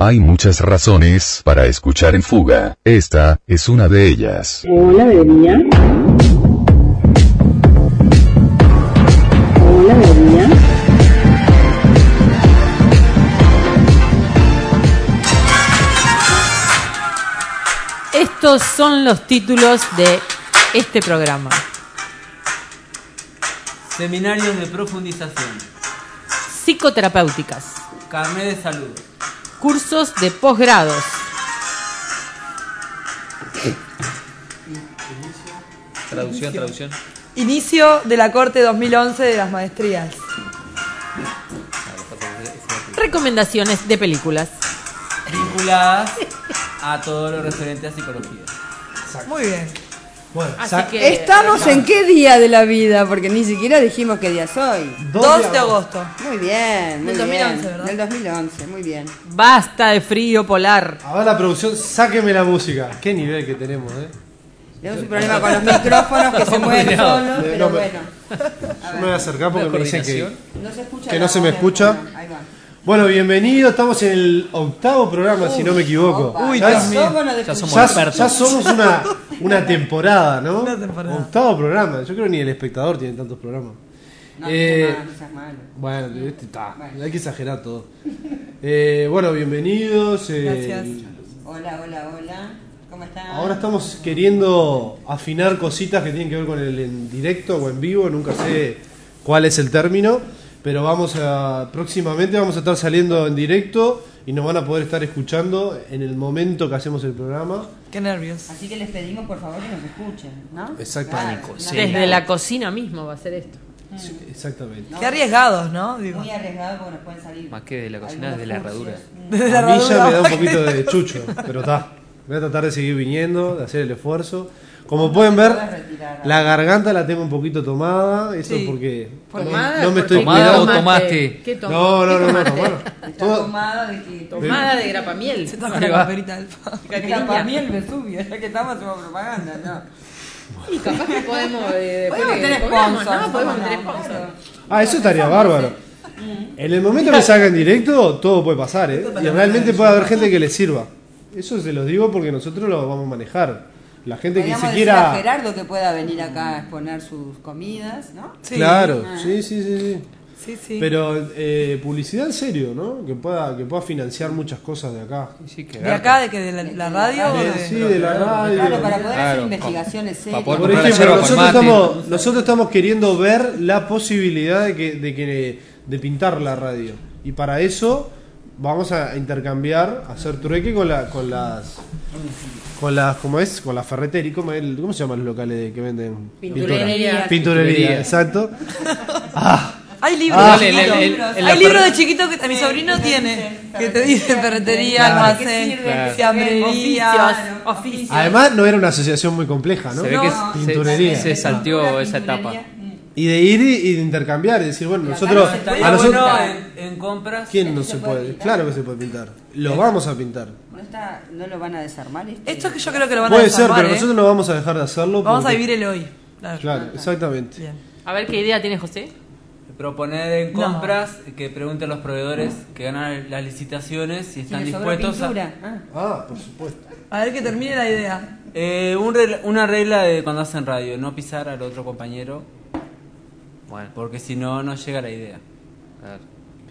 Hay muchas razones para escuchar en fuga. Esta es una de ellas. Hola, bebía. Hola, bebía. Estos son los títulos de este programa. Seminarios de profundización. Psicoterapéuticas. Carnet de salud. Cursos de posgrados. Traducción, traducción. Inicio de la Corte 2011 de las Maestrías. Recomendaciones de películas. Vinculadas a todo lo referente a psicología. Muy bien. Bueno, Así que ¿Estamos en qué día de la vida? Porque ni siquiera dijimos qué día soy. 2 de agosto. Muy bien, muy Del 2011, bien. ¿verdad? Del 2011, muy bien. basta de frío polar. Ahora la producción, sáqueme la música. Qué nivel que tenemos, ¿eh? Tenemos un problema con los micrófonos que se mueven solos, pero No, bueno. Yo me voy a acercar porque me dicen que... No se escucha. Que no se me escucha. Ahí va. Bueno, bienvenidos. Estamos en el octavo programa, si no me equivoco. Opa, Uy, ya, somos Ya somos ya- expertos. ya somos una, una temporada, ¿no? Una temporada. Octavo programa. Yo creo que ni el espectador tiene tantos programas. No, Eh, no seas malo. Bueno, este. Bueno. Hay que exagerar todo. Eh, bueno, bienvenidos. eh, Gracias. Hola, hola, hola. ¿Cómo están? Ahora estamos queriendo afinar cositas que tienen que ver con el en directo o en vivo, nunca sé cuál es el término, pero vamos a próximamente vamos a estar saliendo en directo y nos van a poder estar escuchando en el momento que hacemos el programa. Qué nervios. Así que les pedimos por favor que nos escuchen, ¿no? Exactamente. Claro, Sí. no, Desde la cocina mismo va a ser esto. Sí, exactamente. No, Qué arriesgados, ¿no? Digo. Muy arriesgado porque nos pueden salir. Más que de la cocina, desde la herradura. Desde la A mí ya herradura. me da un poquito de chucho, pero está. Voy a tratar de seguir viniendo, de hacer el esfuerzo. Como pueden ver, la garganta la tengo un poquito tomada, eso Sí. porque no, Tomada, no me ¿por estoy cuidando. o ¿Qué tomaste? ¿Qué? No, no, ¿Qué no, no, tomada. Está Todo- tomada de que Tomada de grapamiel. Se toca Ahí la va. camperita del pa. La para mí el Vesubio, ya que estamos haciendo propaganda, ¿no? Y capaz que podemos. eh, después Podemos de- tener cobramos, sponsor. ¿no? Podemos ¿cómo tener no? Ah, eso estaría bárbaro. En el momento que salga en directo, todo puede pasar, ¿eh? Y realmente puede haber gente que le sirva. Eso se los digo porque nosotros lo vamos a manejar. La gente que decir a quiera. Gerardo que pueda venir acá a exponer sus comidas, ¿no? Sí. Claro, sí, sí, sí, sí. Sí, sí. Pero eh, publicidad en serio, ¿no? Que pueda, que pueda financiar muchas cosas de acá. Sí, que ¿De acá, de que de la, la radio? o De- de- sí, de la radio. Claro, para poder hacer Claro, investigaciones pa- serias. Por ejemplo, nosotros mate. estamos, nosotros estamos queriendo ver la posibilidad de que, de que de pintar la radio. Y para eso vamos a intercambiar, a hacer trueque con la, con las con las, ¿cómo es? Con la ferretería, ¿cómo, cómo se llaman los locales que venden Pinturería. Pinturería, Pinturería. exacto. Hay libros. Ah, de el- chiquito. el- el- el- Hay libros de chiquito que mi sobrino tiene. Que te dice ferretería, Claro. almacén, Claro. fiambrería. Oficios, oficios. Además no era una asociación muy compleja, ¿no? Se ve No, que pinturería. se, se salteó esa etapa. Y de ir y, y de intercambiar, y decir, bueno, nosotros a nosotros bueno en, en compras. ¿Quién no ¿Esto se se puede puede? pintar? Claro que se puede pintar. Lo vamos a pintar. ¿No, está, ¿No lo van a desarmar esto? Esto es que yo creo que lo van a Puede ser, desarmar, pero ¿eh? nosotros no vamos a dejar de hacerlo. Vamos a porque- vivir el hoy. Claro. Claro, exactamente. Bien. A ver qué idea tiene José. Proponer en No. compras que pregunten a los proveedores que ganan las licitaciones si están ¿Tiene sobra dispuestos a. Ah. Ah, por supuesto. A ver que termine la idea. Eh, un regla- una regla de cuando hacen radio, no pisar al otro compañero, Bueno, porque si no, no llega la idea. claro.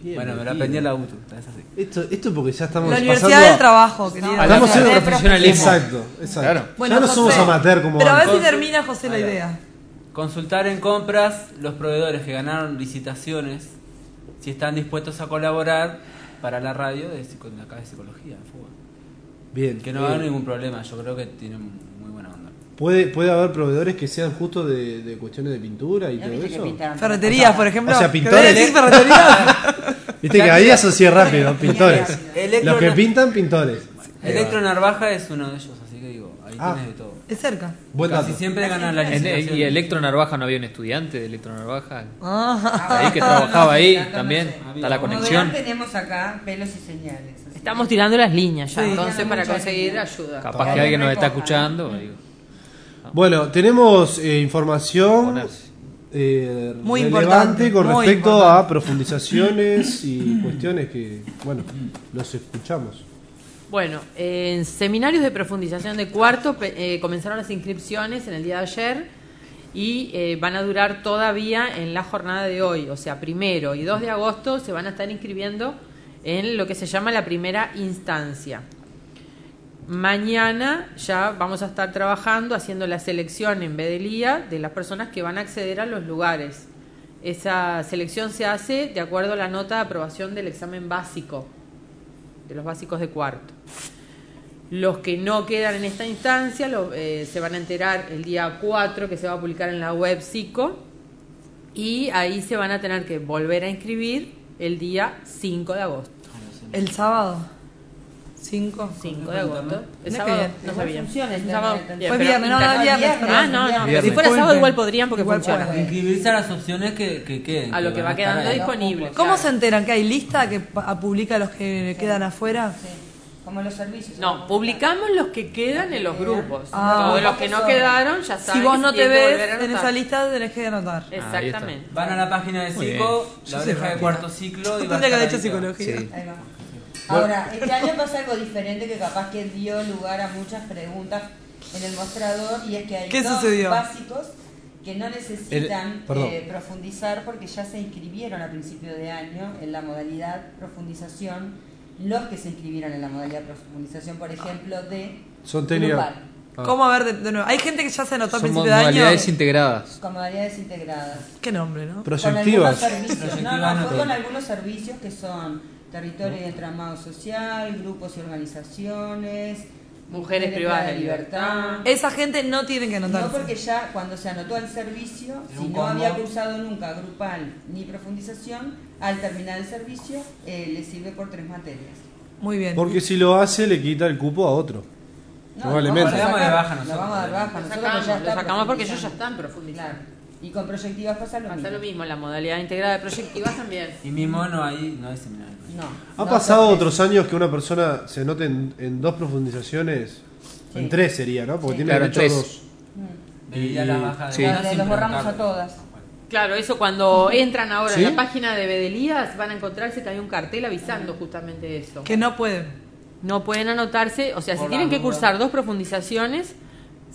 Bien, bueno, me la bien. aprendí en la UTU, es así. Esto, esto porque ya estamos La Universidad a- del Trabajo, querida. Estamos en profesionalismo. Exacto, exacto. Claro. ya no somos José, amateur como Pero a ver si termina José la idea. Consultar en compras los proveedores que ganaron licitaciones si están dispuestos a colaborar para la radio de, psico- de acá de psicología, en fuga. Bien. Que no hagan ningún problema, yo creo que tienen. ¿Puede, puede haber proveedores que sean justo de, de cuestiones de pintura y ¿No todo eso. Ferreterías, por ejemplo. o sea, ¿Querés pintores. decir ferreterías? Viste que ahí asocié rápido, pintores. Electro- Los que pintan, pintores. Electro Narvaja es uno de ellos, así que digo, ahí Ah. tienes de todo. Es cerca. Buen Casi dato. siempre ganan la licitación. y Electro Narvaja no había un estudiante de Electro Narvaja. Ah. Ahí que trabajaba ahí también. Está la conexión. tenemos acá pelos y señales. Estamos tirando las líneas ya, Sí. entonces para conseguir ayuda. Capaz que alguien nos está escuchando. digo. Bueno, tenemos eh, información eh, Muy relevante importante, con muy respecto importante. a profundizaciones y cuestiones que, bueno, los escuchamos. Bueno, en seminarios de profundización de cuarto eh, comenzaron las inscripciones en el día de ayer y eh, van a durar todavía en la jornada de hoy, o sea, primero y 2 de agosto se van a estar inscribiendo en lo que se llama la primera instancia. Mañana ya vamos a estar trabajando haciendo la selección en Bedelía de las personas que van a acceder a los lugares. Esa selección se hace de acuerdo a la nota de aprobación del examen básico, de los básicos de cuarto. Los que no quedan en esta instancia eh, se van a enterar el día 4 que se va a publicar en la web Psico y ahí se van a tener que volver a inscribir el día 5 de agosto. El sábado. 5. 5 de agosto. El sábado no Igual sabía. Fue viernes, no, no, viernes. Ah, no, no. Viernes. Si fuera sábado igual podrían porque Igual funciona. Inscribirse a las opciones que, que queden. A lo que va quedando disponible. ¿Cómo claro. se enteran que hay lista que publica los que quedan afuera? Sí, Como los servicios. No, publicamos los que quedan en los grupos. Ah. Todos los que no quedaron ya saben. Si vos no te ves en esa lista, tenés que anotar. Exactamente. Van a la página de Psico, la oreja de cuarto ciclo. y Tendría que haber hecho psicología. Ahora, este año pasa algo diferente que capaz que dio lugar a muchas preguntas en el mostrador y es que hay ¿Qué dos sucedió? básicos que no necesitan El- eh, profundizar porque ya se inscribieron a principio de año en la modalidad profundización los que se inscribieron en la modalidad profundización, por ejemplo, de Son Ah. ¿Cómo a ver de, de nuevo? Hay gente que ya se anotó a principio de año. modalidades integradas. con modalidades integradas. Qué nombre, ¿no? Con Proyectivas. algunos servicios, no, no, fue con algunos servicios que son territorio y entramado social, grupos y organizaciones, Mujeres privadas de libertad. Esa gente no tiene que No anotarse. porque ya cuando se anotó al servicio, si no combo. había cursado nunca grupal ni profundización, al terminar el servicio eh, le sirve por tres materias. Muy bien. Porque si lo hace, le quita el cupo a otro. No, Probablemente. lo vamos a Lo sacar, baja Lo nosotros. vamos a dar baja Lo nosotros, sacamos, ya lo sacamos porque ellos ya están profundizando. Y con proyectivas pasa lo Pasa mismo. lo mismo, la modalidad integrada de proyectivas también. Y mismo no hay, no hay seminario. No. ¿Ha no pasado otros años que una persona se note en, en dos profundizaciones? En tres sería, ¿no? Porque Sí. tiene Claro, derecho a tres. dos. Veía la baja de Sí. Claro, los borramos a todas. Claro, eso cuando entran ahora ¿Sí? a la página de Bedelías van a encontrarse que hay un cartel avisando justamente eso. Que no pueden. No pueden anotarse, o sea, si tienen que cursar dos profundizaciones,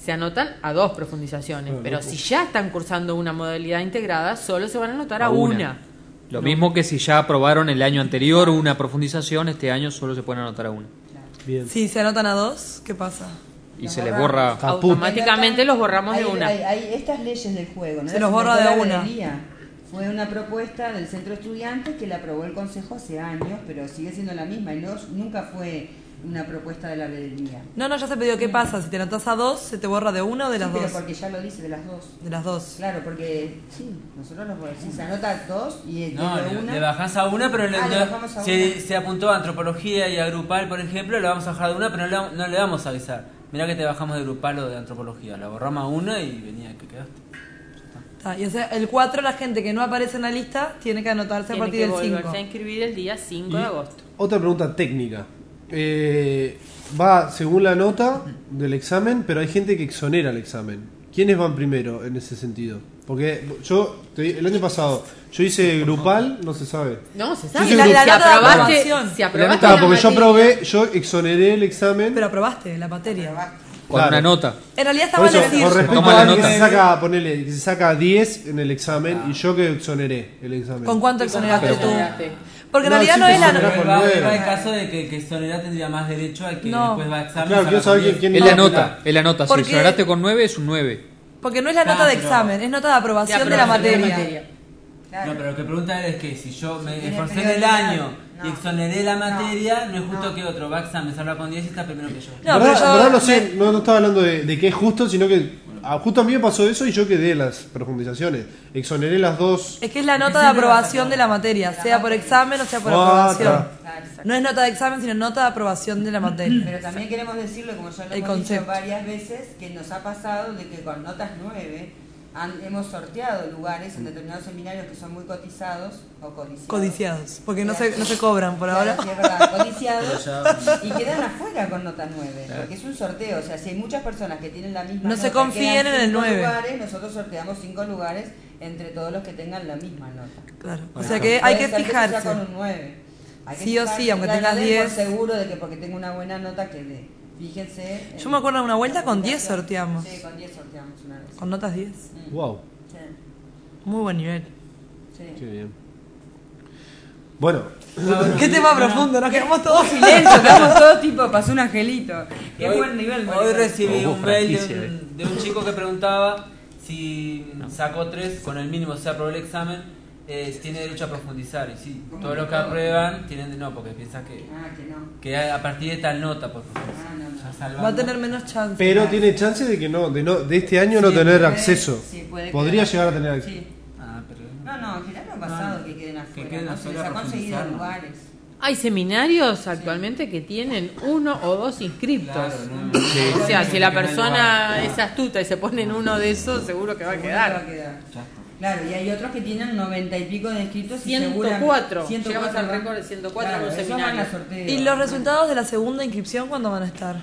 se anotan a dos profundizaciones. Claro, Pero si ya están cursando una modalidad integrada, solo se van a anotar a, una. Lo mismo que si ya aprobaron el año anterior una profundización, este año solo se pueden anotar a una. Bien. Si se anotan a dos, ¿qué pasa? Y Los se les borra. Caput. Automáticamente los borramos de una. Hay, hay estas leyes del juego, ¿no? Se los borra de una. Fue una propuesta del centro estudiante que la aprobó el consejo hace años, pero sigue siendo la misma y no, nunca fue una propuesta de la Bedelía. No, no, ya se pidió. ¿Qué pasa? Si te anotas a dos, ¿se te borra de una o de las Sí, pero dos? porque ya lo dice de las dos. De las dos. Claro, porque sí, nosotros los borramos. Si se anota dos y el No, de le, una. le bajás a una, pero le- Ah, le a si una. se apuntó a antropología y a grupal, por ejemplo, le vamos a bajar de una, pero no le, no le vamos a avisar. Mirá que te bajamos de grupal o de antropología. La borramos a una y venía que quedaste. Ah, y o sea, el 4, la gente que no aparece en la lista, tiene que anotarse a Tienen partir que del volverse 5. a inscribir el día 5 Y de agosto. Otra pregunta técnica. Eh, va según la nota del examen, pero hay gente que exonera el examen. ¿Quiénes van primero en ese sentido? Porque yo, te- el año pasado, yo hice grupal, no se sabe. No, se sabe. sí, la- si la nota de aprobaste, si aprobaste la porque yo probé, yo exoneré el examen. Pero aprobaste la materia. Con Claro. una nota. En realidad mal eso, decir. con respecto a la alguien que nota. se saca, ponele, que se saca 10 en el examen y yo que exoneré el examen. ¿Con cuánto ¿Y con exoneraste tú? Porque en No, realidad sí no es la nota. va, el caso de que, que Soledad tendría más derecho al que No. después va a examen. Claro, saca quiero saber con quién, 10. quién Es no. la nota, es la nota. Si Porque- con 9 es un 9. Porque no es la nota de pero- examen, es nota de aprobación De de la aprobación materia. Claro. No, pero lo que pregunta él es que si yo me tiene esforcé en el prioridad, año y no. exoneré la No, materia, no, es justo no. que otro va a examen, salga con 10 y está primero que yo. No, verdad, pero yo- verdad no sé, no, no estaba hablando de, de que es justo, sino que ah, justo a mí me pasó eso y yo quedé en las profundizaciones. Exoneré las dos. Es que es la nota de a aprobación de la materia, sea por examen o sea por Ah, aprobación. No es nota de examen, sino nota de aprobación de la materia. Pero también queremos decirlo, como ya lo El hemos concepto. dicho varias veces, que nos ha pasado de que con notas 9 han- hemos sorteado lugares en determinados seminarios que son muy cotizados o codiciados. Codiciados, porque no se, no se cobran por ahora. Sí, es verdad, codiciados y quedan afuera con nota 9, porque es un sorteo, o sea, si hay muchas personas que tienen la misma No nota, se confíen en el cinco 9. lugares, nosotros sorteamos 5 lugares entre todos los que tengan la misma nota. Claro. O sea que hay que fijarse. con un 9. Hay que Sí o sí, aunque tengas no den 10. por seguro de que porque tengo una buena nota quede. Fíjense. en Yo me acuerdo de una vuelta con 10 aplicación. sorteamos. Sí, con 10 sorteamos una vez. Con notas 10. Mm, Wow, sí, Muy buen nivel. sí. qué bien. Bueno, Qué tema profundo, nos quedamos todos Silencio, estamos todos tipo, pasó un angelito. Qué Hoy- buen nivel, Hoy recibí un mail de un, de un chico que preguntaba si sacó tres con el mínimo, se aprobó el examen, eh, tiene derecho a profundizar. Y sí, todos los que aprueban tienen no, porque piensa que, Ah, que no. que a partir de tal nota por profundizar. Ah, no. Va a tener menos chance. pero tiene chance de que no, de no, de este año no tener puede- acceso. sí, puede Podría quedar- llegar a tener acceso. Sí. Ah, pero... No, no, en general no ha pasado que queden afuera. queden ¿no? Se les afuera ha conseguido lugares. Hay seminarios actualmente que tienen uno o dos inscriptos. Claro, no, O sea, si la persona es astuta y se pone en uno de esos, seguro que va a Seguro que va a quedar. Claro, y hay otros que tienen noventa y pico de inscritos y seguramente- 104. 104 Llegamos al van- récord de 104 claro, en un seminario. sorteo. ¿Y los resultados de la segunda inscripción cuándo van a estar?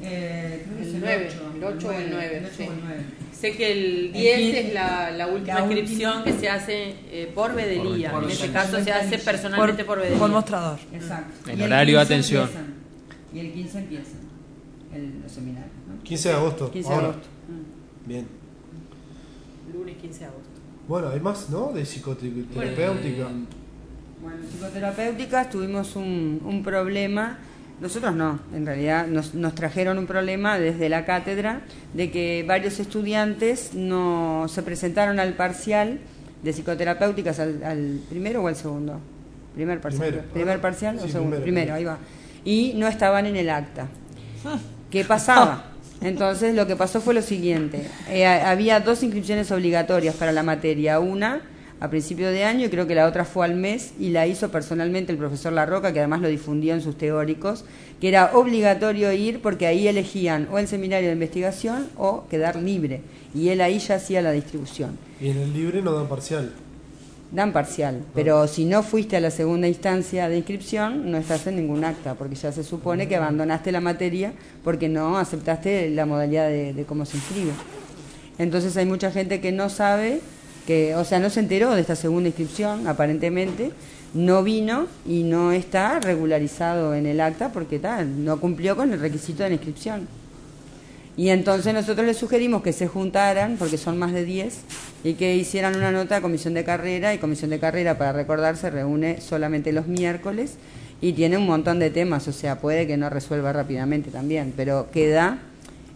Eh, creo que es El 9, ocho, el 8 o el 9. el ocho sí. o el nueve. Sé que el El 10 quince- es la, la última la última- inscripción que se hace eh, por vedelía. Por en este caso se hace Por, personalmente por, vedelía. por mostrador. Exacto. En Y el horario de 15 atención. empiezan. Y el 15 empiezan el, los seminarios. ¿no? 15 de agosto. 15 de ahora. agosto. Mm. Bien. Lunes 15 de agosto. Bueno, hay más, ¿no? De psicoterapéutica. Bueno, en psicoterapéuticas tuvimos un, un problema, nosotros no, en realidad nos, nos trajeron un problema desde la cátedra de que varios estudiantes no se presentaron al parcial de psicoterapéuticas al, al primero o al segundo. Primer parcial. Primero. Primer parcial o Sí, segundo. primero. Primero, ahí va. Y no estaban en el acta. ¿Qué pasaba? Entonces lo que pasó fue lo siguiente. Eh, había dos inscripciones obligatorias para la materia. Una a principio de año y creo que la otra fue al mes y la hizo personalmente el profesor Larroca, que además lo difundió en sus teóricos, que era obligatorio ir porque ahí elegían o el seminario de investigación o quedar libre. Y él ahí ya hacía la distribución. Y en el libre no dan parcial. Dan parcial, pero si no fuiste a la segunda instancia de inscripción, no estás en ningún acta, porque ya se supone que abandonaste la materia porque no aceptaste la modalidad de, de cómo se inscribe. Entonces hay mucha gente que no sabe, que, o sea, no se enteró de esta segunda inscripción, aparentemente, no vino y no está regularizado en el acta porque tal, no cumplió con el requisito de la inscripción. Y entonces nosotros les sugerimos que se juntaran, porque son más de 10, y que hicieran una nota a comisión de carrera, y comisión de carrera, para recordar, se reúne solamente los miércoles y tiene un montón de temas, o sea, puede que no resuelva rápidamente también, pero queda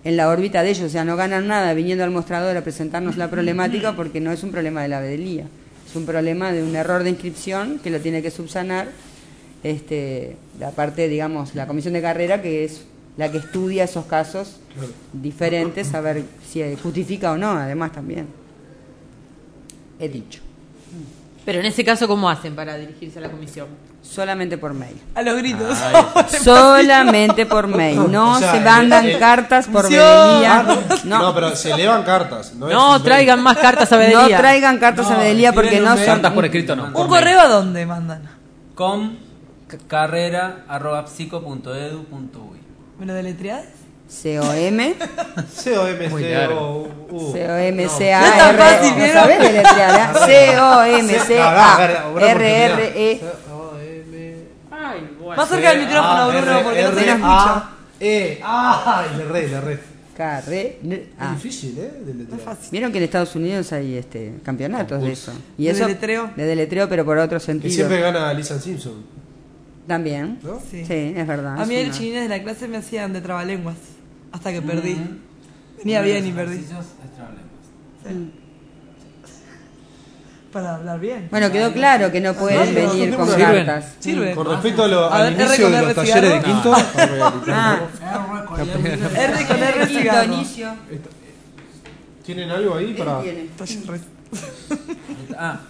en la órbita de ellos, o sea, no ganan nada viniendo al mostrador a presentarnos la problemática porque no es un problema de la vedelía, es un problema de un error de inscripción que lo tiene que subsanar este, la parte, digamos, la comisión de carrera, que es la que estudia esos casos diferentes, a ver si justifica o no, además también. He dicho. Pero en ese caso, ¿cómo hacen para dirigirse a la comisión? Solamente por mail. A los gritos. Solamente por mail. No O sea, se mandan el- cartas por vedelía. No. No, pero se elevan cartas. No, No, traigan más cartas a no vedelía. traigan cartas a No, vedelía porque no son. Cartas por escrito no. ¿Un correo a dónde mandan? com carrera arroba psico punto edu punto uy. ¿Me lo deletreás? C-O-M, COM, Muy largo. COM, C-O-M, No es tan C-A-R. fácil, ¿No ¿vieron? sabés deletrear? eh? C-O-M, C-A-R-R-E. C-A-R-R-E. Ay, bueno. Más cerca del micrófono, Bruno, porque no te lo escucho. E. ¡Ay! Le re, le re. Carre. Es Ah. difícil, ¿eh? De letrear. fácil. Vieron que en Estados Unidos hay este campeonatos de eso. Y ¿De eso deletreo? De deletreo, pero por otro Que sentido. siempre gana Lisa Simpson. También. ¿No? Sí, Sí. es verdad. A mí el una- chinines de la clase me hacían de trabalenguas. Hasta que perdí. Venía bien y perdí. Para hablar bien. Bueno, quedó claro que no pueden No, venir con sirven. cartas. Sirve. Con respecto a lo- al inicio con de los talleres de quinto. Ah, R con R quinto cigarro. inicio. ¿Tienen algo ahí para.? Tiene. Ah,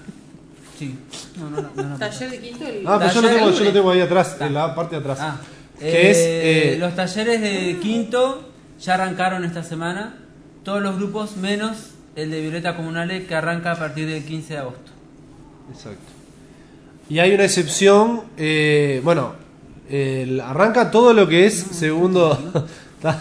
sí. No, no, no, no. Taller de quinto. El... Ah, pero yo lo tengo, de yo lo tengo ahí atrás, en la parte de atrás. Ah, que eh, es. eh, los talleres de quinto ya arrancaron esta semana. Todos los grupos menos el de Violeta Comunale que arranca a partir del 15 de agosto. Exacto. Y hay una excepción, eh, bueno, el- arranca todo lo que es segundo.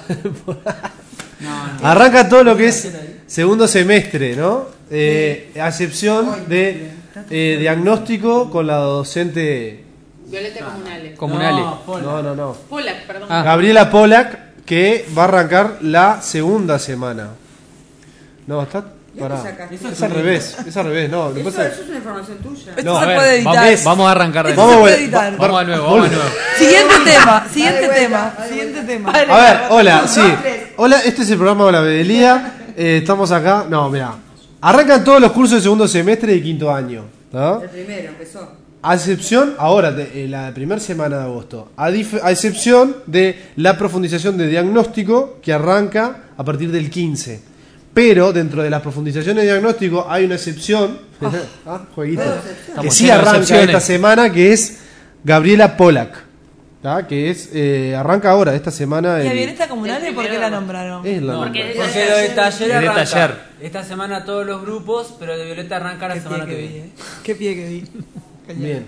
arranca todo lo que es segundo semestre, ¿no? Eh, a excepción de eh, diagnóstico con la docente Violeta Comunales. Comunales. No. No, no, no. Polak, perdón. Ah. Gabriela Polak, que va a arrancar la segunda semana. No, está. ¿Y Pará. sacaste? Es al revés, es al revés, no. Eso, pasa es- eso es una información tuya. Esto No, se A ver, puede editar. vamos, vamos a arrancar de nuevo. Vamos, editar. Vamos de nuevo, vamos de nuevo. Siguiente tema, siguiente vuelta, tema, siguiente tema. A ver, hola, sí. Hola, este es el programa Hola Bedelía. Eh, estamos acá. No, mira. Arrancan todos los cursos de segundo semestre y quinto año. ¿no? El primero empezó. A excepción, ahora, de, eh, la primera semana de agosto, a, dif- a excepción de la profundización de diagnóstico que arranca a partir del 15. Pero dentro de las profundizaciones de diagnóstico hay una excepción, ah, jueguito, que sí arranca esta semana, que es Gabriela Polak, ¿tá? que es eh, arranca ahora, esta semana. ¿Y a el- Violeta Comunales el por qué la nombraron? es la Porque porque, es lo de taller. de arranca. taller. Esta semana todos los grupos, pero de Violeta arranca la Qué pie semana que que vi, viene. eh. Qué pie que vi. Bien.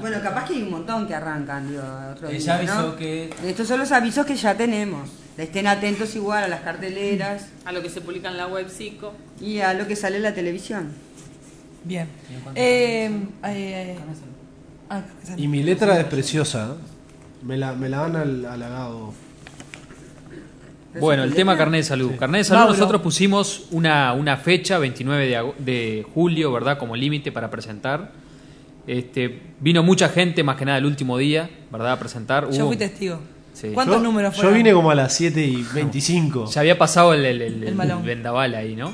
Bueno, capaz que hay un montón que arrancan. Digo, otro Ella día, avisó ¿no? que Estos son los avisos que ya tenemos. Estén atentos igual a las carteleras A lo que se publica en la web psico. y a lo que sale en la televisión. Bien. Eh, eh, ah. Y mi letra es preciosa. ¿eh? Me la, me la han hal- halagado. Bueno, el tema carnet de salud. Carnet de salud nosotros pusimos una, una fecha, 29 de, julio, ¿verdad? Como límite para presentar. Este, vino mucha gente, más que nada el último día, ¿verdad? A presentar. Yo Hubo- fui testigo. Sí. ¿Cuántos yo, números Yo fueron? vine como a las 7 y 25. Ya había pasado el, el, el- El el malón. vendaval ahí, ¿no?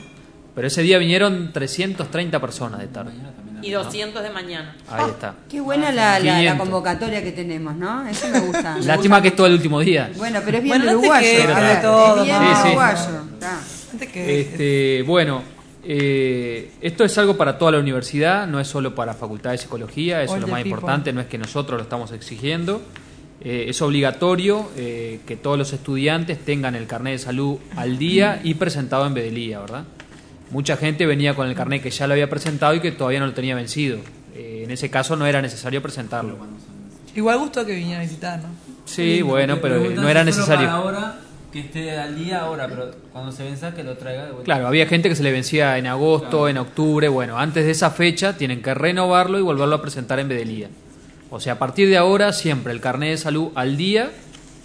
Pero ese día vinieron 330 personas de tarde. Y 200 de mañana. Ahí está. Qué buena la, la- la 500. convocatoria que tenemos, ¿no? Eso me gusta. me Lástima gusta que es todo el último día. Bueno, pero es bien Bueno, uruguayo. es bien uruguayo. Este, bueno, eh, esto es algo para toda la universidad, no es solo para Facultad de Psicología, eso All es lo más people. importante, no es que nosotros lo estamos exigiendo. Eh, es obligatorio eh, que todos los estudiantes tengan el carnet de salud al día y presentado en Bedelía, ¿verdad? Mucha gente venía con el carnet que ya lo había presentado y que todavía no lo tenía vencido. Eh, en ese caso no era necesario presentarlo. Igual gustó que viniera a visitar, ¿no? Sí, bueno, pero no era necesario. Ahora, que esté al día ahora, pero cuando se venza que lo traiga de vuelta. Claro, había gente que se le vencía en agosto, en octubre. Bueno, antes de esa fecha tienen que renovarlo y volverlo a presentar en Bedelía. O sea, a partir de ahora siempre el carnet de salud al día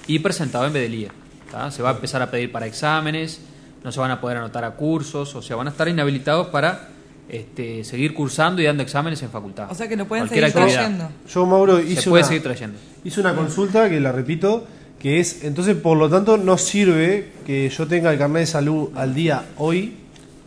y presentado en Bedelía. ¿tá? Se va a empezar a pedir para exámenes, no se van a poder anotar a cursos, o sea, van a estar inhabilitados para este, seguir cursando y dando exámenes en facultad. O sea que lo pueden Cualquier seguir actividad. trayendo. Yo, Mauro, Se hice puede una, seguir trayendo. hice una consulta que la repito, que es, entonces, por lo tanto, no sirve que yo tenga el carnet de salud al día hoy,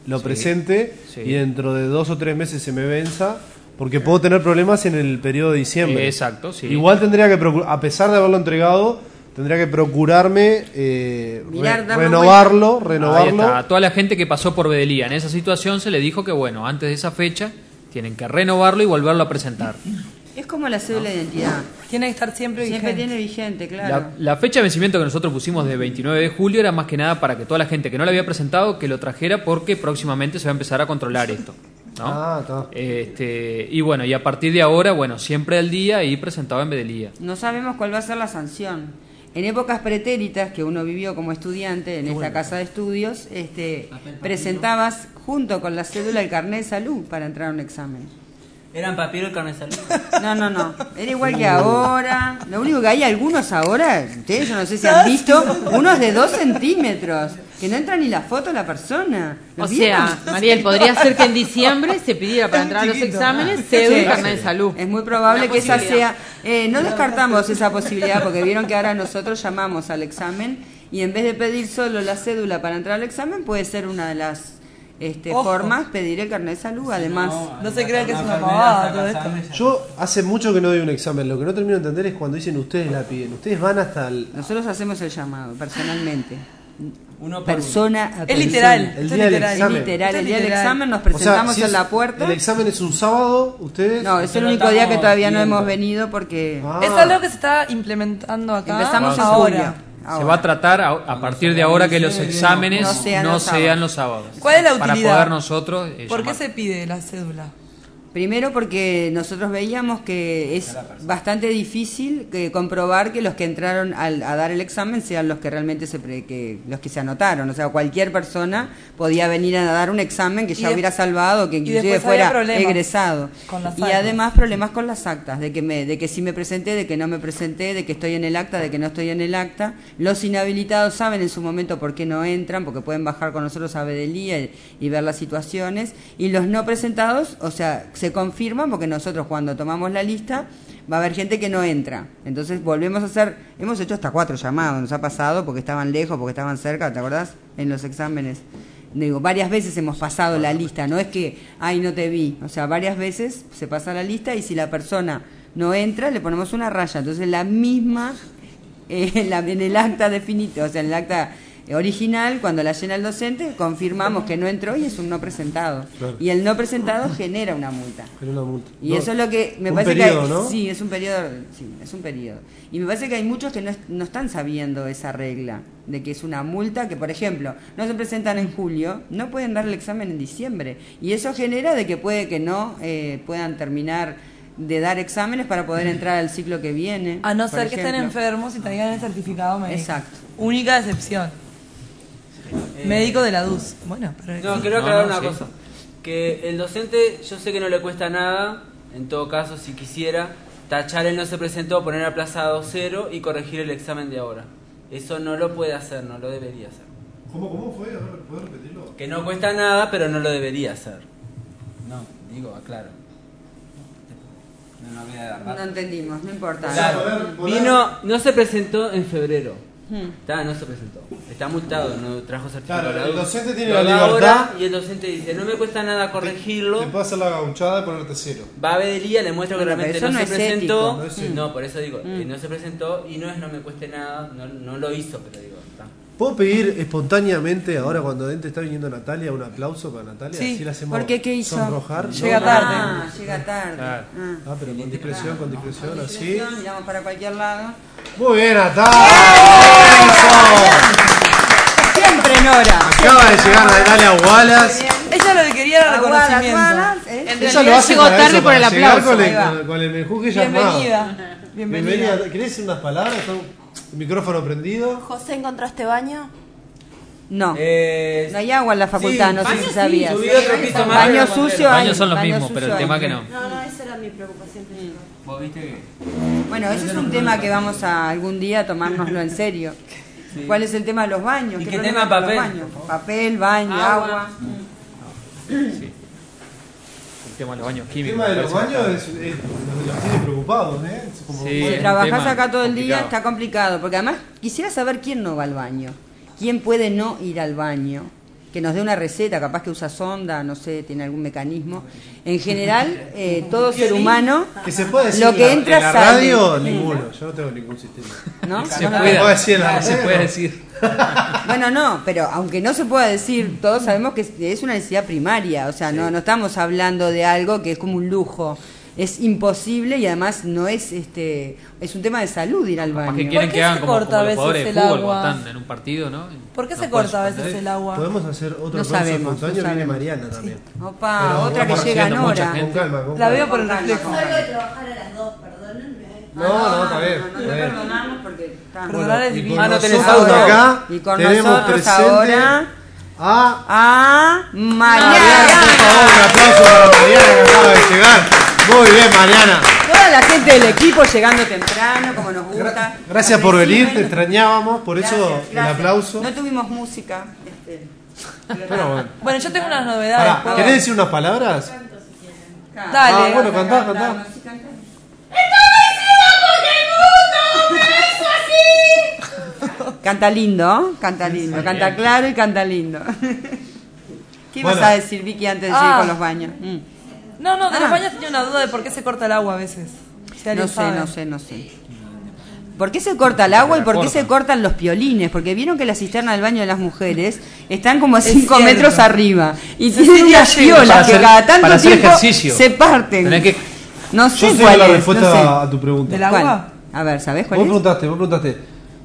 lo Sí, presente, sí. y dentro de dos o tres meses se me venza, porque puedo tener problemas en el periodo de diciembre. Exacto, sí. Igual tendría que, a pesar de haberlo entregado, tendría que procurarme eh, Mirar, renovarlo, Ahí renovarlo. está. A toda la gente que pasó por Bedelía en esa situación se le dijo que, bueno, antes de esa fecha tienen que renovarlo y volverlo a presentar. Es como la cédula de identidad. Tiene que estar siempre Siempre vigente. tiene vigente, claro. La, la fecha de vencimiento que nosotros pusimos de 29 de julio era más que nada para que toda la gente que no lo había presentado que lo trajera porque próximamente se va a empezar a controlar esto. ¿no? Ah, está. Este, y bueno, y a partir de ahora, bueno, siempre al día y presentado en Bedelía. No sabemos cuál va a ser la sanción. En épocas pretéritas que uno vivió como estudiante en esta casa de estudios, este, presentabas junto con la cédula el carnet de salud para entrar a un examen. ¿Eran papiro el carnet de salud? No, no, no. Era igual que ahora. Lo único que hay algunos ahora, ustedes yo no sé si han visto, unos de dos centímetros, que no entra ni la foto de la persona. ¿Lo O vieron? sea, Mariel, podría ser que en diciembre se pidiera para entrar a los exámenes cédula y carnet de salud. Es muy probable que esa sea. eh, no descartamos esa posibilidad porque vieron que ahora nosotros llamamos al examen y en vez de pedir solo la cédula para entrar al examen, puede ser una de las este, Ojo. formas pedir el carnet de salud. Además, No se crean que es una pavada todo esto. Yo hace mucho que no doy un examen. Lo que no termino de entender es cuando dicen ustedes la piden. Ustedes van hasta el, nosotros hacemos el llamado personalmente. Uno Persona Es literal. El día del examen. Es literal. El día del examen nos O sea, presentamos si en es- la puerta. El examen es un sábado, ustedes. No, es el único día que todavía no hemos venido porque Ah. Es algo que se está implementando acá empezamos ahora. Se va a tratar a, a partir de ahora que los exámenes No sean los sábados. los sábados. ¿Cuál es la Para utilidad? poder nosotros eh, ¿Por qué se pide la cédula? Primero porque nosotros veíamos que es bastante difícil que comprobar que los que entraron al- a, dar el examen sean los que realmente se pre- que los que se anotaron, o sea, cualquier persona podía venir a dar un examen que ya de- hubiera salvado, que inclusive fuera egresado. Y además problemas con las actas, de que me de que sí me presenté, de que no me presenté, de que estoy en el acta, de que no estoy en el acta. Los inhabilitados saben en su momento por qué no entran, porque pueden bajar con nosotros a Bedelía y, y ver las situaciones. Y los no presentados, o sea, se confirman porque nosotros cuando tomamos la lista va a haber gente que no entra. Entonces volvemos a hacer, hemos hecho hasta cuatro llamados, nos ha pasado porque estaban lejos, porque estaban cerca, ¿te acordás? En los exámenes. Digo, varias veces hemos pasado la lista, no es que, ay, no te vi. O sea, varias veces se pasa la lista y si la persona no entra, le ponemos una raya. Entonces, la misma, eh, en, la- en el acta definitivo, o sea, en el acta original, cuando la llena el docente, confirmamos que no entró y es un no presentado. Claro. Y el no presentado genera una multa. Era una multa. Y No, eso es lo que me un parece periodo, que ¿no? sí, es un periodo, sí, es un periodo. Y me parece que hay muchos que no, no están sabiendo esa regla de que es una multa que, por ejemplo, no se presentan en julio, no pueden dar el examen en diciembre y eso genera de que puede que no eh, puedan terminar de dar exámenes para poder entrar al ciclo que viene. A no ser que estén enfermos y traigan el certificado médico. Exacto. Única excepción. Eh, Médico de la DUS. Bueno, pero No, quiero aclarar no, una sí. cosa. Que el docente, yo sé que no le cuesta nada, en todo caso, si quisiera, tachar el no se presentó, poner aplazado cero y corregir el examen de ahora. Eso no lo puede hacer, no lo debería hacer. ¿Cómo, cómo fue? ¿Puedes repetirlo? Que no cuesta nada, pero no lo debería hacer. No, digo, aclaro. No, no voy a dar No entendimos, no importa. Claro, Poder- poder- vino, no se presentó en febrero. Está, no se presentó. Está multado, no trajo certificado. Claro, el docente tiene la libertad. ahora y el docente dice, no me cuesta nada corregirlo. Te puede hacer la gauchada y ponerte cero. Va a Bedelía, le muestro que Bueno, realmente no, se presentó. ético. No es ético. No, por eso digo, Mm. que no se presentó y no es no me cueste nada, no, no lo hizo, pero digo. ¿Puedo pedir espontáneamente, ahora cuando Dente está viniendo Natalia, un aplauso para Natalia? Sí. Así la hacemos ¿Por qué? ¿Qué hizo? sonrojar. Llega No, tarde. Ah, llega tarde. Ah. Ah, pero con discreción, con discreción, Con así. Miramos para cualquier lado. Muy bien, Natalia. Siempre en hora. Acaba de llegar Natalia Wallace. ella lo que quería era reconocimiento. aguadas, ¿eh? En Ella lo hace llegó tarde eso, por el aplauso. Con el, con el menjuje. Bienvenida. Bienvenida. Bienvenida. ¿Querés decir unas palabras? Micrófono prendido. José, ¿encontraste baño? No. Eh, No hay agua en la facultad, sí, no sé si sí, sabías. subí otro piso más, Baño sucio hay. Baños son los baño mismos, pero el tema hay. que no. No, no, esa era mi preocupación principal. Vos viste que. Bueno, ese es un tema que vamos a algún día tomárnoslo en serio. ¿Cuál es el tema de los baños? ¿Y qué problema tema con los papel? baños? Papel, baño, Agua. agua. El tema de los baños El tema de los baños es, es- nos los tiene preocupados, ¿eh? Como- Sí. Si trabajás acá todo el día está complicado, porque además quisiera saber quién no va al baño, quién puede no ir al baño, que nos dé una receta, capaz que usa sonda, no sé, tiene algún mecanismo. En general, eh, todo ser humano, Que se puede decir lo que la- entra en la sale. radio, ninguno. Yo no tengo ningún sistema. ¿no? Se No, no, puede, puede decir la se radio, puede ¿no? decir. Bueno, no, pero aunque no se pueda decir, todos sabemos que es- es una necesidad primaria, o sea, no, no estamos hablando de algo que es como un lujo. Es imposible y además no es este es un tema de salud ir al baño. que quieren qué que hagan se como, corta como a veces de el fútbol agua? en un partido, ¿no? ¿Por qué No se corta a veces el agua? Podemos hacer otro No sabemos, no Viene sabemos. Mariana también. Opa, Pero otra que llega en haciendo mucha hora. gente. Con calma, con La veo por el reflejo. Salgo de trabajar a las dos, perdónenme. No, no, está bien. No, bien. perdonamos porque está. Perdonar es divino. Ah, no tenés auto. acá Y con tenemos nosotros ahora a a Mariana, Mariana. por favor, un aplauso para Mariana que acaba de llegar. Muy bien, Mariana. Toda la gente del equipo llegando temprano, como nos gusta. Gracias por venir, te extrañábamos, por eso Gracias, el gracias. aplauso. No tuvimos música. este, Pero bueno. Bueno, yo tengo unas novedades. ¿Querés decir unas palabras? Dale. Ah, bueno, cantá, cantá. Canta lindo, canta lindo, canta claro y canta lindo. ¿Qué ibas Bueno. a decir, Vicky, antes de Ah. seguir con los baños? Mm. No, no, de Ah. los baños tenía una duda de por qué se corta el agua a veces. Si No sé, sabe. no sé, no sé. ¿Por qué se corta el agua y por qué se cortan los piolines? Porque vieron que la cisterna del baño de las mujeres están como a 5 cierto. metros arriba. Y tienen día unas piolas que hacer- cada tanto tiempo ejercicio. se parten. Que- No sé Yo sé cuál la es, respuesta no sé. a tu pregunta. ¿Del ¿Cuál? agua? A ver, ¿sabés cuál Vos es? preguntaste, vos preguntaste.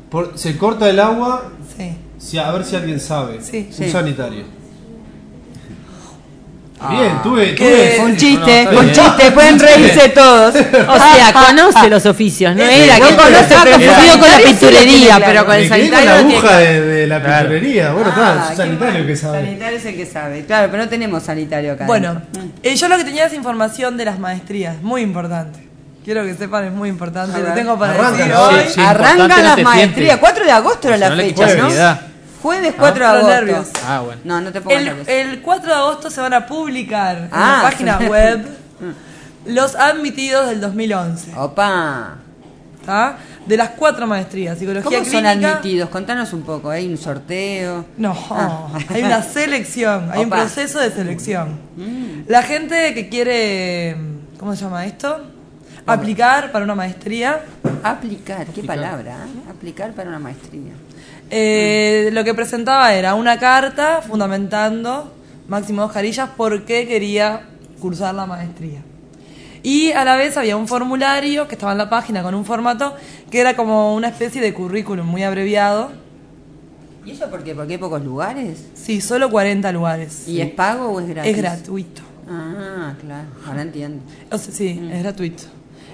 Por- se corta el agua, Sí. si, a ver si alguien sabe. Sí. Un Sí. sanitario. Bien, tuve. Tuve Un chiste, bien. chiste, pueden reírse todos. O sea, conoce los oficios, no era No que conoce, confundido con la pinturería, pero con el con sanitario la aguja de, de la pinturería. Bueno, está, Ah, es sanitario que sabe. Sanitario es el que sabe. Claro, pero no tenemos sanitario acá. Bueno, eh, yo lo que tenía es información de las maestrías, muy importante. Quiero que sepan, es muy importante. Lo tengo para Arranca, decir hoy. Arrancan las maestrías. tientes. 4 de agosto era la fecha, ¿no? Jueves 4 de Los agosto. nervios. Ah, bueno. No, no te pongas El, nervioso. el 4 de agosto se van a publicar en Ah, la página sí. web los admitidos del 2011. Opa. ¿tá? De las cuatro maestrías, psicología ¿Cómo son clínica. admitidos? Contanos un poco. ¿Hay un sorteo? No, Ah. hay una selección, hay un Opa. Mm. proceso de selección. La gente que quiere, ¿cómo se llama esto? Aplicar para una maestría. Aplicar, qué palabra, ¿eh? Aplicar para una maestría. Eh, lo que presentaba era una carta fundamentando Máximo Oscarillas por qué quería cursar la maestría. Y a la vez había un formulario que estaba en la página con un formato que era como una especie de currículum muy abreviado. ¿Y eso por qué? ¿Porque hay pocos lugares? Sí, solo 40 lugares. ¿Y es pago o es gratis? Es gratuito. Ah, claro, ahora entiendo. O sea, sí, es gratuito.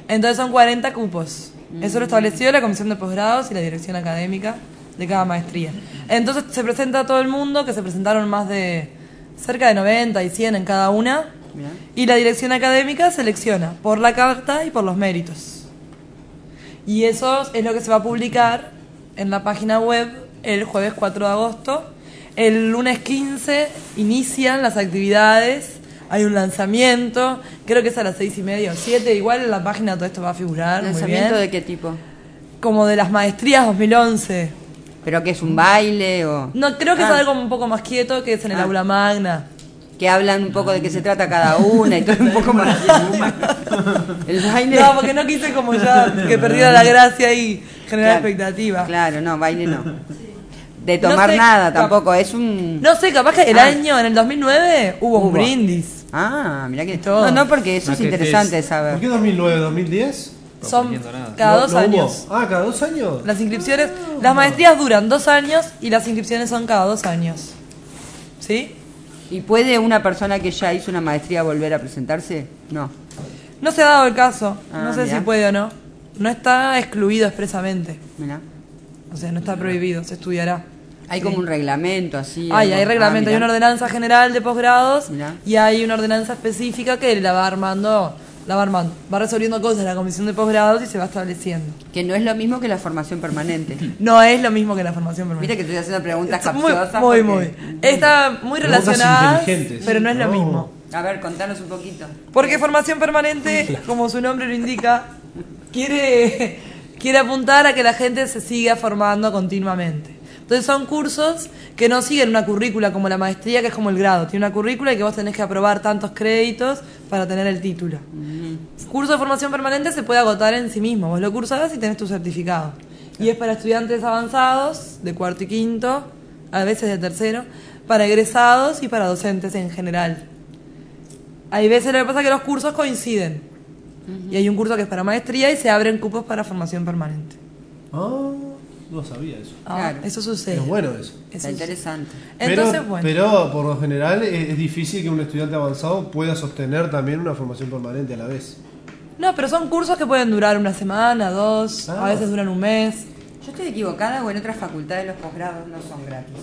Entonces son 40 cupos. Eso lo estableció la Comisión de Posgrados y la Dirección Académica de cada maestría. Entonces se presenta a todo el mundo, que se presentaron más de cerca de 90 y 100 en cada una. Y la Dirección Académica selecciona por la carta y por los méritos. Y eso es lo que se va a publicar en la página web el jueves 4 de agosto. El lunes 15 inician las actividades, hay un lanzamiento, creo que es a las seis y media o 7, igual en la página todo esto va a figurar. Muy ¿Lanzamiento bien. de qué tipo? Como de las maestrías 2011. ¿Pero que es un baile o...? No, creo que es Ah. algo un poco más quieto, que es en el Ah. aula magna. Que hablan un poco de qué se trata cada una y todo un poco más. El baile... No, porque no quise como ya que perdiera la gracia y generar Claro. expectativa. Claro, no, baile no. De No tomar sé, nada tampoco, es un... No sé, capaz que el Ah. año, en el 2009, hubo, un Hubo. brindis. Ah, mira que... Todo. No, no, porque eso es interesante es- saber. ¿Por qué 2009, 2010? Son nada. cada No- dos no hubo. años. Ah, cada dos años. Las inscripciones, las maestrías duran dos años y las inscripciones son cada dos años. ¿Sí? ¿Y puede una persona que ya hizo una maestría volver a presentarse? No. No se ha dado el caso. Ah, no sé mirá. si puede o no. No está excluido expresamente. Mira. O sea, no está prohibido, se estudiará. Hay Sí. como un reglamento así. Hay, algo. hay reglamento, Ah, hay mirá. una ordenanza general de posgrados Mirá. y hay una ordenanza específica que la va armando, la va armando, va resolviendo cosas la comisión de posgrados y se va estableciendo. Que no es lo mismo que la formación permanente. No es lo mismo que la formación permanente. Viste que estoy haciendo preguntas muy, capciosas. muy, porque- muy. Está muy relacionada, pero no es lo No. mismo. A ver, contanos un poquito. Porque formación permanente, como su nombre lo indica, quiere, quiere apuntar a que la gente se siga formando continuamente. Entonces son cursos que no siguen una currícula como la maestría, que es como el grado. Tiene una currícula y que vos tenés que aprobar tantos créditos para tener el título. Curso de formación permanente se puede agotar en sí mismo. Vos lo cursás y tenés tu certificado. Y es para estudiantes avanzados, de cuarto y quinto, a veces de tercero, para egresados y para docentes en general. Hay veces lo que pasa es que los cursos coinciden. Y hay un curso que es para maestría y se abren cupos para formación permanente. Ah, no sabía eso. Ah, Claro. Eso sucede. Es bueno eso. Está interesante. Entonces, pero, bueno. pero por lo general es, es difícil que un estudiante avanzado pueda sostener también una formación permanente a la vez. No, pero son cursos que pueden durar una semana, dos, Ah. a veces duran un mes. Yo estoy equivocada o en otras facultades los posgrados no son gratis.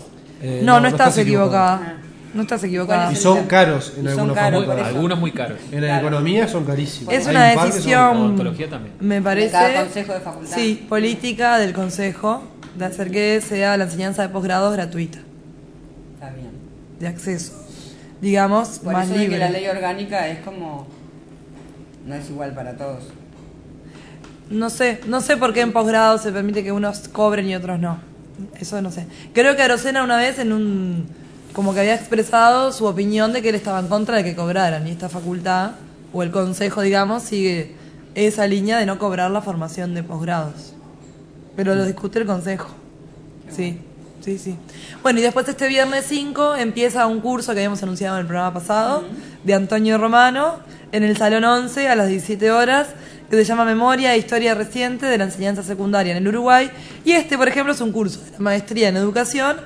Eh, no, no, estás, equivocada. Ah. No estás equivocada. Y son caros en algunas caros, eso. Algunos muy caros. En la economía son carísimos. Es Hay una un decisión, odontología también. me parece, cada consejo de facultad. sí, política del consejo de hacer que sea la enseñanza de posgrados gratuita, Está bien. de acceso, digamos, Por más eso de libre. que la ley orgánica es como... No es igual para todos. No sé, no sé por qué en posgrado se permite que unos cobren y otros no. Eso no sé. Creo que Arocena una vez en un como que había expresado su opinión de que él estaba en contra de que cobraran y esta facultad o el consejo, digamos, sigue esa línea de no cobrar la formación de posgrados. Pero lo discute el consejo. Sí, sí, sí. Bueno, y después este viernes 5 empieza un curso que habíamos anunciado en el programa pasado de Antonio Romano en el Salón 11 a las 17 horas que se llama Memoria e Historia Reciente de la Enseñanza Secundaria en el Uruguay. Y este, por ejemplo, es un curso de la maestría en educación,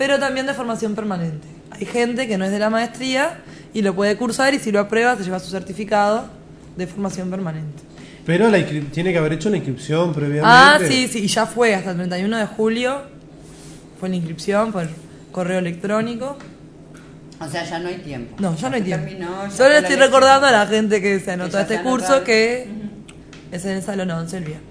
pero también de formación permanente. Hay gente que no es de la maestría y lo puede cursar y si lo aprueba se lleva su certificado de formación permanente. Pero la tiene que haber hecho la inscripción previamente. Ah, sí, sí, y ya fue hasta el 31 de julio. Fue la inscripción por correo electrónico. O sea, ya no hay tiempo. No, ya no hay tiempo. Terminó, ya Solo estoy recordando a la gente que se anotó Que a este curso que es en el Salón 11 el viernes.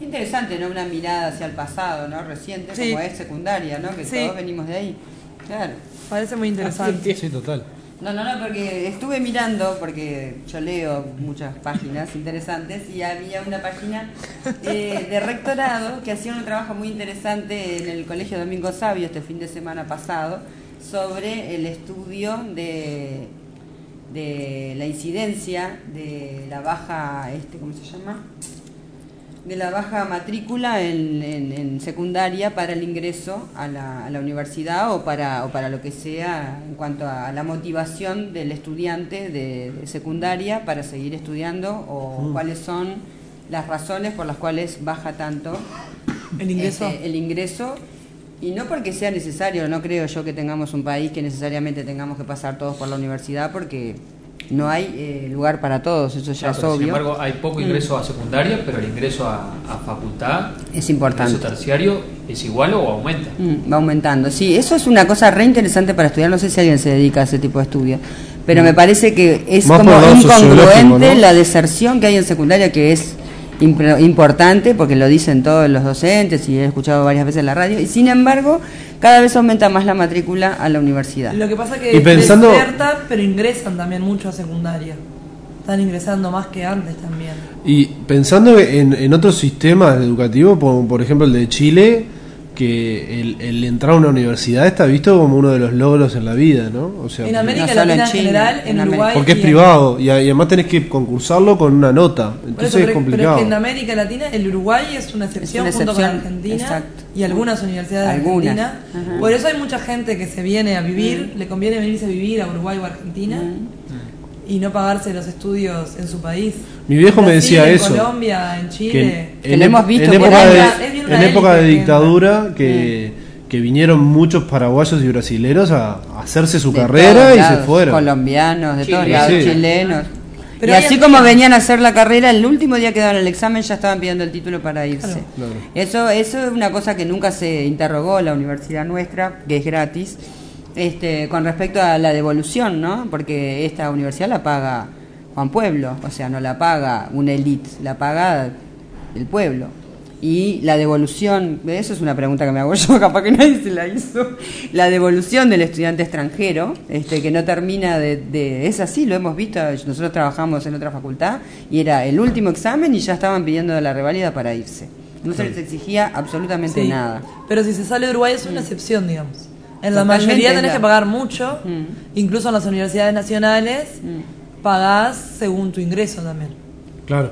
Interesante, ¿no? Una mirada hacia el pasado, ¿no? Reciente, Sí. como es secundaria, ¿no? Que Sí. todos venimos de ahí. Claro. Parece muy interesante. Sí, total. No, no, no, porque estuve mirando, porque yo leo muchas páginas interesantes y había una página eh, de rectorado que hacía un trabajo muy interesante en el Colegio Domingo Sabio este fin de semana pasado sobre el estudio de, de la incidencia de la baja, este, ¿cómo se llama? De la baja matrícula en, en- en secundaria para el ingreso a la, a la universidad o para, o para lo que sea en cuanto a la motivación del estudiante de, de secundaria para seguir estudiando o cuáles son las razones por las cuales baja tanto El ingreso. este, el ingreso y no porque sea necesario, no creo yo que tengamos un país que necesariamente tengamos que pasar todos por la universidad porque no hay eh, lugar para todos, eso ya Claro, es obvio. Sin embargo, hay poco ingreso a secundaria, pero el ingreso a, a facultad, Es importante. ingreso terciario, es igual o aumenta. Mm, va aumentando. Sí, eso es una cosa re interesante para estudiar. No sé si alguien se dedica a ese tipo de estudios. Pero me parece que es Más como incongruente la deserción que hay en secundaria, que es importante, porque lo dicen todos los docentes y he escuchado varias veces en la radio. Y sin embargo, cada vez aumenta más la matrícula a la universidad. Lo que pasa que Y pensando- pero ingresan también mucho a secundaria. Están ingresando más que antes también. Y pensando en, en otros sistemas educativos, como por ejemplo el de Chile, que el, el entrar a una universidad está visto como uno de los logros en la vida, ¿no? O sea, En América no Latina en en Chile, general, en. Uruguay. porque es y privado y, además tenés que concursarlo con una nota, entonces eso, es pero, pero complicado. es que en América Latina el Uruguay es una excepción Es una junto con Argentina exacto. y algunas universidades Algunas, de Argentina. ajá. Por eso hay mucha gente que se viene a vivir, le conviene venirse a vivir a Uruguay o Argentina y no pagarse los estudios en su país. Mi viejo En me decía en eso, Colombia, en que Chile. Que lo hemos visto en época, de, en época de que dictadura que, que vinieron muchos paraguayos y brasileros a, a hacerse su De carrera y lados, se fueron. Colombianos, de todos lados, sí. chilenos. Pero y así en como día- venían a hacer la carrera, el último día que daban el examen ya estaban pidiendo el título para irse. Claro. Eso, eso es una cosa que nunca se interrogó la universidad nuestra, que es gratis, este, con respecto a la devolución, ¿no? Porque esta universidad la paga Juan Pueblo, o sea, no la paga una elite, la paga el pueblo. Y la devolución, eso es una pregunta que me hago yo, capaz que nadie se la hizo. La devolución del estudiante extranjero, este, que no termina de, de- Es así, lo hemos visto. Nosotros trabajamos en otra facultad y era el último examen y ya estaban pidiendo la revalida para irse. No se les exigía absolutamente Sí, nada. Pero si se sale de Uruguay es una excepción, digamos. En la Totalmente mayoría tenés la- que pagar mucho, Mm. incluso en las universidades nacionales Mm. pagás según tu ingreso también. Claro.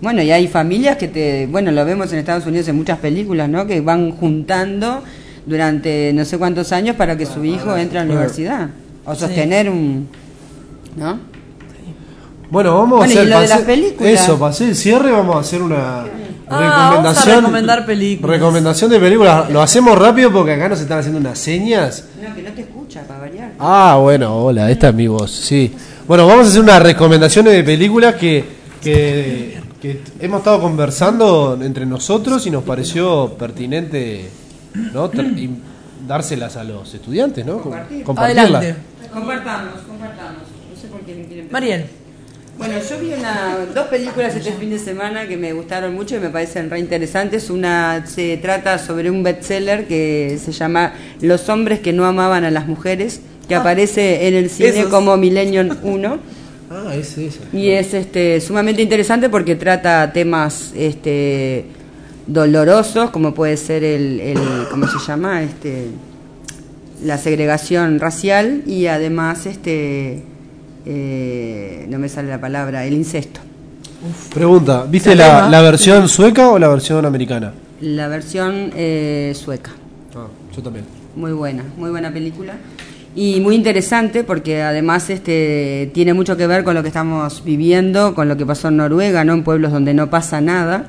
Bueno, y hay familias que te, bueno, lo vemos en Estados Unidos en muchas películas, ¿no? Que van juntando durante no sé cuántos años para que su hijo entre a la Claro. universidad o Sí. sostener un, ¿no? Bueno, vamos Bueno, a y hacer lo de pasé- las películas. Eso, pasé el cierre, vamos a hacer una Ah, vamos a recomendar películas. Recomendación de películas. Lo hacemos rápido porque acá nos están haciendo unas señas. No, que no te escucha para variar. Ah, bueno, hola, esta es mi voz, sí. Bueno, vamos a hacer unas recomendaciones de películas que, que, que hemos estado conversando entre nosotros y nos pareció pertinente ¿no? Y dárselas a los estudiantes, ¿no? Compartir. Compartirlas. Adelante. Compartamos, compartamos. No sé por qué me quieren Mariel. Bueno, yo vi una, dos películas este fin de semana que me gustaron mucho y me parecen re interesantes. Una se trata sobre un bestseller que se llama Los hombres que no amaban a las mujeres, que aparece en el cine esos. como Millennium 1. Ah, es esa. Y es este sumamente interesante porque trata temas este dolorosos, como puede ser el, el ¿cómo se llama? Este la segregación racial y además este eh, no me sale la palabra, el incesto. Pregunta, ¿viste la, la versión sueca o la versión americana? La versión eh, sueca. Ah, yo también. Muy buena, muy buena película. Y muy interesante porque además este tiene mucho que ver con lo que estamos viviendo, con lo que pasó en Noruega, ¿no? En pueblos donde no pasa nada.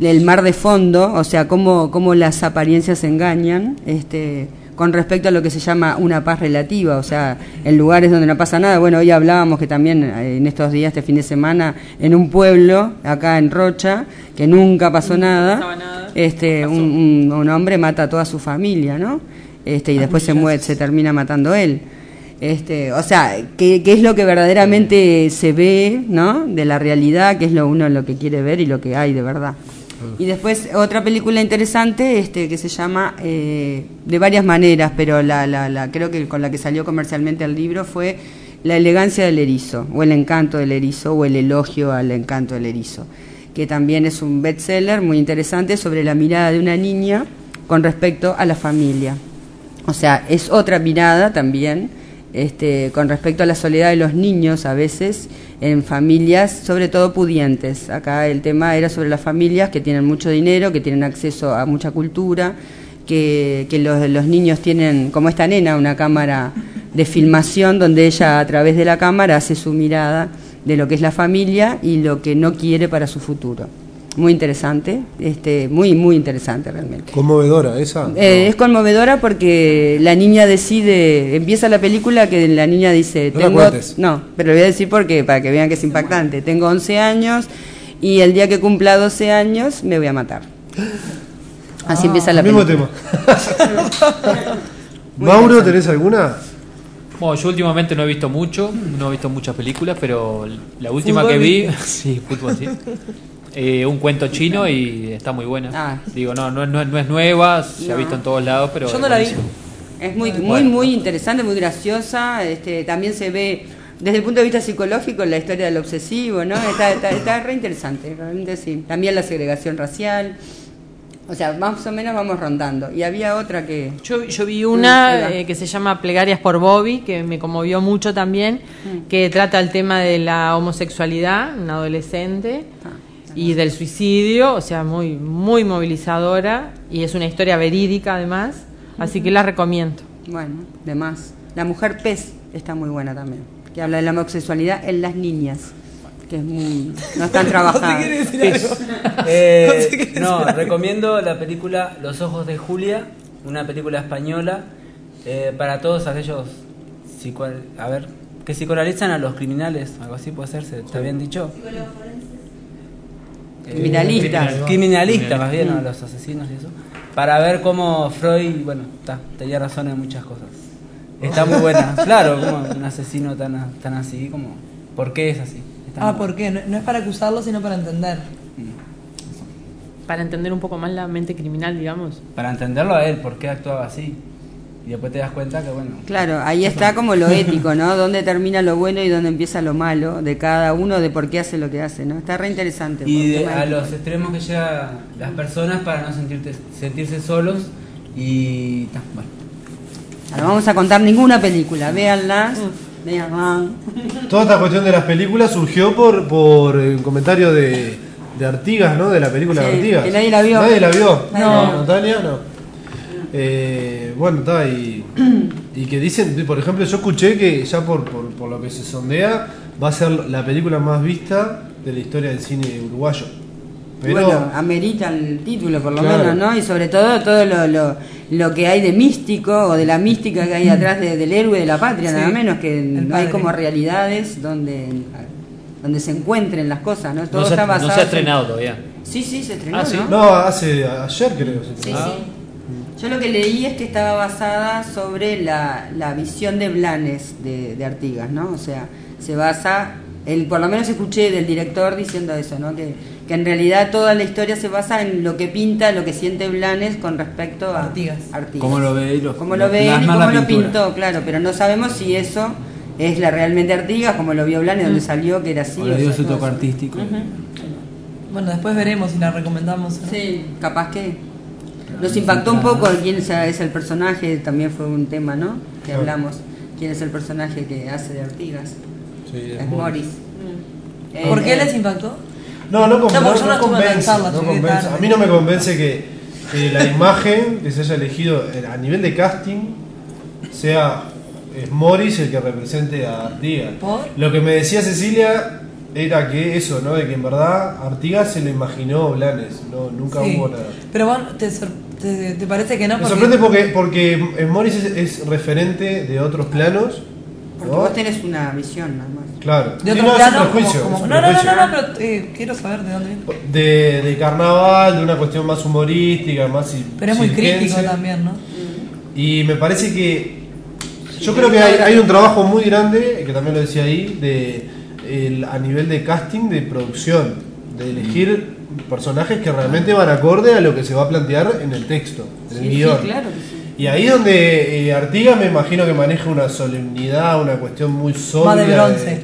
El mar de fondo, o sea, cómo, cómo las apariencias engañan, este, con respecto a lo que se llama una paz relativa, o sea, en lugares donde no pasa nada. Bueno, hoy hablábamos que también eh, en estos días, este fin de semana, en un pueblo, acá en Rocha, que nunca pasó nada, este, un, un- un hombre mata a toda su familia, ¿no? Este, y después se muere, se termina matando él. Este, o sea, ¿qué, qué es lo que verdaderamente se ve, ¿no? De la realidad, qué es lo uno lo que quiere ver y lo que hay de verdad. Y después otra película interesante, este, que se llama eh, de varias maneras, pero la, la, la, creo que con la que salió comercialmente el libro fue La elegancia del erizo, o El encanto del erizo, o El elogio al encanto del erizo, que también es un bestseller muy interesante sobre la mirada de una niña con respecto a la familia. O sea, es otra mirada también este, con respecto a la soledad de los niños a veces en familias, sobre todo pudientes. Acá el tema era sobre las familias que tienen mucho dinero, que tienen acceso a mucha cultura, que, los, los niños tienen, como esta nena, una cámara de filmación donde ella a través de la cámara hace su mirada de lo que es la familia y lo que no quiere para su futuro. Muy interesante, este, muy, muy interesante realmente. Conmovedora, esa. Eh, es conmovedora porque la niña decide, empieza la película que la niña dice, No tengo, no, pero lo voy a decir porque para que vean que es impactante, tengo 11 años y el día que cumpla 12 años me voy a matar. Así empieza la Ah, Mismo película. tema. Mauro, ¿tenés alguna? Bueno, yo últimamente no he visto mucho, no he visto muchas películas, pero la última Fútbol que vi, sí, fútbol sí. Eh, un cuento chino y está muy buena. Ah. Digo, no, no, es- no es- no es nueva, se ha No. visto en todos lados, pero Yo es no la vi. Es muy, muy, Bueno. muy interesante, muy graciosa. Este, también se ve desde el punto de vista psicológico la historia del obsesivo, ¿no? Está, está, está re interesante, realmente sí. También la segregación racial. O sea, más o menos vamos rondando. Y había otra que. Yo, yo vi una eh, que se llama Plegarias por Bobby, que me conmovió mucho también, Mm. que trata el tema de la homosexualidad, un adolescente, Ah, y del suicidio, o sea, muy, muy movilizadora, y es una historia verídica además, así que la recomiendo. Bueno, de más. La mujer pez está muy buena también. Que habla de la homosexualidad en las niñas. Que es muy, no están trabajadas. Eh, no, recomiendo la película Los ojos de Julia, una película española eh, para todos aquellos psico- a ver, que psicoanalizan a los criminales, algo así puede ser, ¿se- ¿está bien dicho? Criminalistas. Criminalistas, más bien, los asesinos y eso. Para ver cómo Freud, bueno, está, tenía razón en muchas cosas. Está muy buena, claro, como un asesino tan, tan así, como, ¿por qué es así? Está Ah, muy ¿por qué? No, no es para acusarlo, sino para entender. Para entender un poco más la mente criminal, digamos. para entenderlo a él, por qué actuaba así. Y después te das cuenta que, bueno, Claro, ahí está como lo ético, ¿no? Dónde termina lo bueno y dónde empieza lo malo de cada uno, de por qué hace lo que hace, ¿no? Está re interesante. y de- a los extremos que llegan las personas para no sentirte, sentirse solos y... ta, bueno. No vamos a contar ninguna película, véanlas. Véanlas. Toda esta cuestión de las películas surgió por, por el comentario de, de Artigas, ¿no? De la película de Artigas. que nadie la vio. Nadie la vio. No. No, Tania, no. Eh, bueno, está, y, y que dicen, por ejemplo, yo escuché que ya por, por, por lo que se sondea, va a ser la película más vista de la historia del cine uruguayo. Pero, Bueno, amerita el título por lo Claro. menos, ¿no? Y sobre todo todo lo, lo, lo que hay de místico o de la mística que hay atrás de- del héroe de la patria, Sí, nada menos que no hay como realidades donde donde se encuentren las cosas, ¿no? Todo No se, está ha- no basado. se ha en- estrenado todavía. Sí, sí, se estrenó, Ah, ¿sí? ¿no? no, hace ayer creo. se Sí, estrenó. sí. Yo lo que leí es que estaba basada sobre la, la visión de Blanes de, de Artigas, ¿no? O sea, se basa, el, por lo menos escuché del director diciendo eso, ¿no? Que, que en realidad toda la historia se basa en lo que pinta, lo que siente Blanes con respecto a Artigas. Artigas. Cómo lo ve lo- Cómo lo ve él y cómo lo pintura. pintó, claro, pero no sabemos si eso es la realmente Artigas, como lo vio Blanes, donde salió, que era así. o le o dio sea, su toque artístico. Bueno, después veremos si la recomendamos. no. Sí, capaz que nos impactó un poco quién es el personaje, también fue un tema, ¿no? Que hablamos. ¿Quién es el personaje que hace de Artigas? Sí, Es Morris. Eh, ¿Por qué eh, les impactó? No, no, con- No, no, no convence. A mí no me convence que, que la imagen que se haya elegido eh, a nivel de casting sea es Morris el que represente a Artigas. ¿Por? Lo que me decía Cecilia era que eso, ¿no? De que en verdad Artigas se lo imaginó Blanes, no, nunca Sí. hubo nada. Pero bueno, te ¿Te, te parece que no? Me Porque- sorprende porque, porque eh, Morris es, es referente de otros planos. Porque ¿no? vos tenés una visión nada más. Claro. De Sí, otro no, es un plano, como- no, no, no, no, no, pero eh, quiero saber de dónde viene. De, de carnaval, de una cuestión más humorística, más Pero es muy crítico también, ¿no? Y me parece que. Yo creo que hay, hay un trabajo muy grande, que también lo decía ahí, de el- a nivel de casting, de producción, de elegir personajes que realmente van acorde a lo que se va a plantear en el texto, en el guion. sí, claro que sí. Y ahí es donde eh, Artigas me imagino que maneja una solemnidad, una cuestión muy sólida. Más de bronce.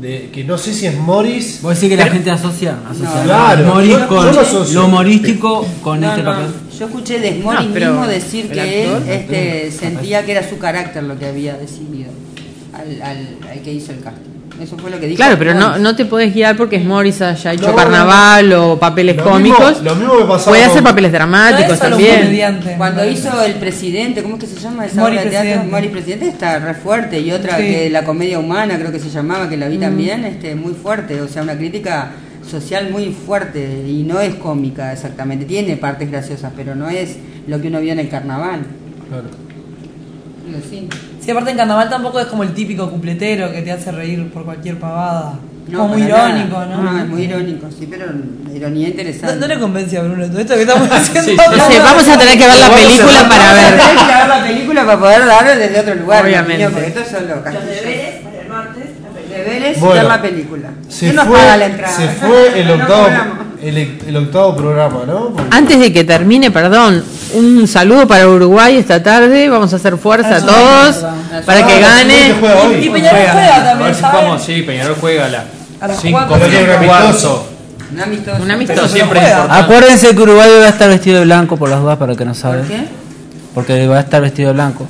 de- que no sé si es Morris. Vos decís que la gente asocia, asocia No, claro, Morris yo- con yo lo lo humorístico con No, este no, papel. Yo escuché de pero mismo decir que él este, sentía que era su carácter lo que había decidido al, al, al que hizo el casting. Eso fue lo que dijo. Claro, pero no, Morris. no te podés guiar porque es Morris haya hecho No, carnaval o papeles Lo cómicos. mismo- lo mismo me pasaba Puede con- hacer papeles dramáticos también. Cuando hizo El Presidente, ¿cómo es que se llama esa Mori obra de teatro? Presidente. Mori Presidente está re fuerte. Y otra Sí. que La Comedia Humana, creo que se llamaba, que la vi también, este, muy fuerte. O sea, una crítica social muy fuerte y no es cómica exactamente. Tiene partes graciosas, pero no es lo que uno vio en el carnaval. Claro. Sí. Sí, aparte en carnaval tampoco es como el típico cupletero que te hace reír por cualquier pavada. No, como muy para nada. irónico, ¿no? No, es muy irónico, sí, pero ironía No, interesante. no le convence a Bruno todo esto que estamos haciendo. sí. No sé, vamos a tener que ver la película para Vamos a ver. tener que ver la película para poder darlo desde otro lugar. Obviamente. opinión, Porque esto es solo Los castillo. deberes para el martes. la película. Deberes Bueno, ver la película. Se ¿Quién nos fue, paga la entrada? se fue el octavo, cobramos. el, el octavo programa, ¿no? Porque- Antes de que termine, perdón, un saludo para Uruguay esta tarde. Vamos a hacer fuerza a todos para que Ah, gane. Y Peñarol juega A también, ver si ¿saben? jugamos, sí, Peñarol juega a la A las 5 cuatro. Pero tiene un amistoso. Un amistoso. Siempre. Acuérdense que Uruguay va a estar vestido de blanco por las dudas para que no sabe. ¿Por qué? Porque va a estar vestido de blanco.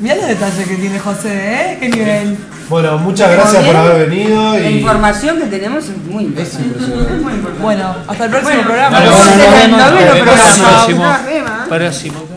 Mirá los detalles que tiene José, ¿eh? ¿Qué nivel? Bueno, muchas gracias por haber venido. La Y... información que tenemos es muy impresionante. Es muy importante. Bueno, hasta el próximo Bueno, programa. Nos vemos. noveno Próximo. programa. Nos vemos. Próximo.